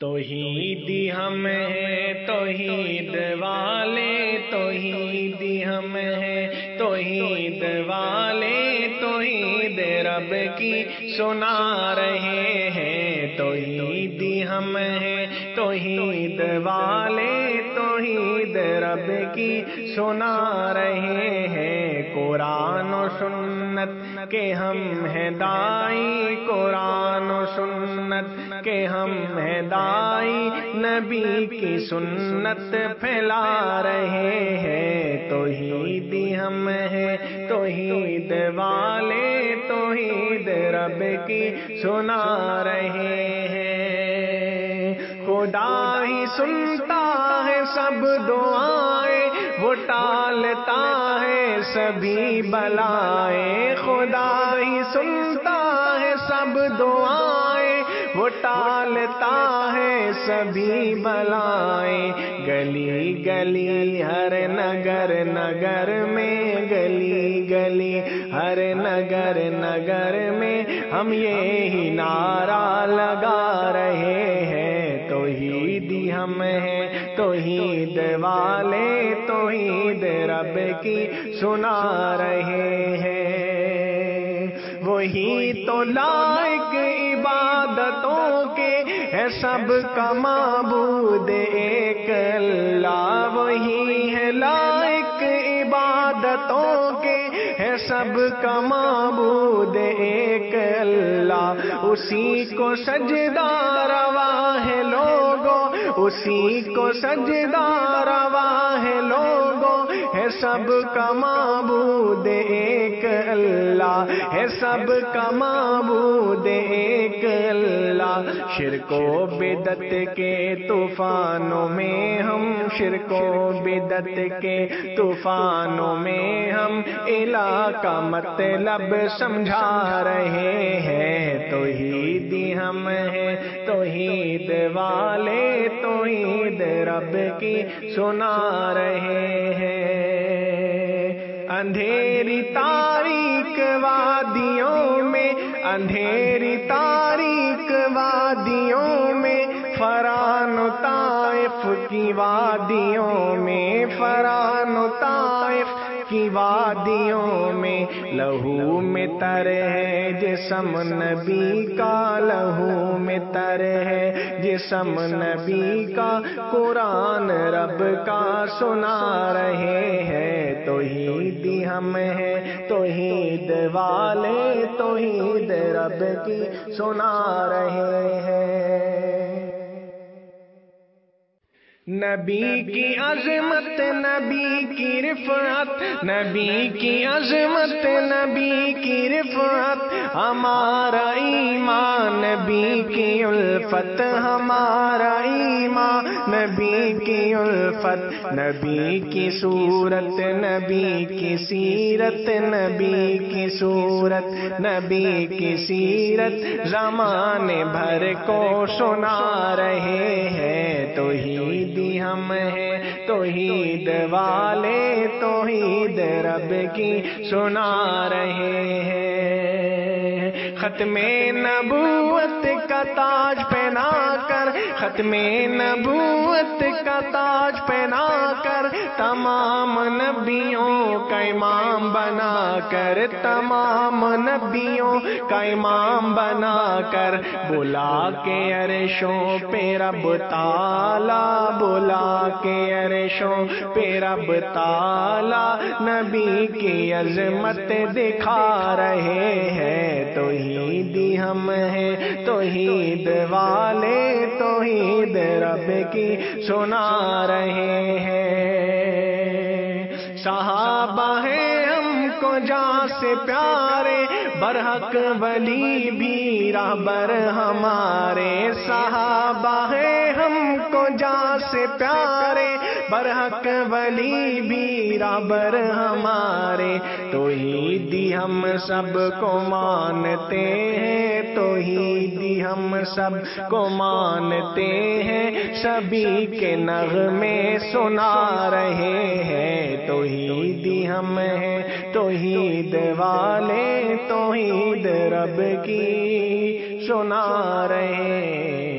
توحیدی ہم ہیں توحید والے توحیدی ہم ہیں توحید والے، توحید رب کی سنا رہے ہیں۔ توحیدی ہم ہیں توحید والے، توحید رب کی سنا رہے ہیں۔ قرآن و سنت کے ہم ہیں دائی، قرآن و سنت کے ہم ہیں دائی نبی کی سنت پھیلا رہے ہیں۔ توحید ہم ہیں توحید والے، توحید رب کی سنا رہے ہیں۔ خدا ہی سنتا ہے، سب دعائیں وہ ٹالتا ہے، سبھی بلائیں۔ خدا ہی سنتا ہے، سب دعائیں وہ ٹالتا ہے سبھی بلائیں۔ گلی گلی ہر نگر نگر میں، گلی گلی ہر نگر نگر میں۔ ہم یہی نعرہ لگا رہے ہیں۔ توحیدی ہم ہیں، توحید والے، توحید رب کی سنا رہے ہیں۔ وہی تو لائق عبادتوں کے ہے سب کا معبود ایک اللہ۔ وہی ہے لائق عبادتوں کے ہے سب کا معبود ایک اللہ۔ اسی کو سجدہ روا ہے لوگوں، اسی کو سجدہ روا ہے لوگوں، ہے سب کا معبود ایک اللہ۔ ہے سب کا معبود ایک اللہ۔ شرک و بدت کے طوفانوں میں ہم شرک و بدت کے طوفانوں میں ہم۔ علاقہ مطلب سمجھا رہے ہیں۔ توحید ہم ہیں، توحید والے، توحید رب کی سنا رہے ہیں۔ اندھیری تاریخ وادیوں میں، اندھیری تاریخ وادیوں میں، فران و طائف کی وادیوں میں، فران و طائف کی وادیوں میں۔ لہو میں تر ہے جسم نبی کا، لہو میں تر ہے جسم نبی کا۔ قرآن رب کا سنا رہے ہم ہیں توحید والے توحید رب کی سنا رہے ہیں۔ نبی کی عظمت نبی کی رفعت نبی کی عظمت نبی کی رفعت ہمارا ایمان نبی کی الفت ہمارا ایمان نبی کی الفت نبی کی صورت نبی کی سیرت نبی کی صورت نبی کی سیرت زمانے بھر کو سنا رہے ہیں توحید والے توحید رب کی سنا رہے ہیں۔ ختم نبوت کا تاج پہنا کر، ختم نبوت کا تاج تمام نبیوں کا امام بنا کر، تمام نبیوں کا امام بنا کر، بلا کے عرشوں پہ رب تالا، بلا کے عرشوں پہ رب تالا نبی کی عظمت دکھا رہے ہیں توحید ہم ہیں توحید والے توحید رب کی سنا رہے ہیں۔ صحابہ ہیں ہم کو جا سے پیارے، برحق ولی بھی رہبر ہمارے صحابہ ہیں، ہم کو جا سے پیارے، برحق ولی بھی رہبر ہمارے۔ تو ہی دی ہم سب کو مانتے ہیں، تو ہی دی ہم سب کو مانتے ہیں۔ سبھی کے نغمے سنا رہے ہیں، تو ہی دی ہم ہیں توحید والے توحید رب کی سنا رہے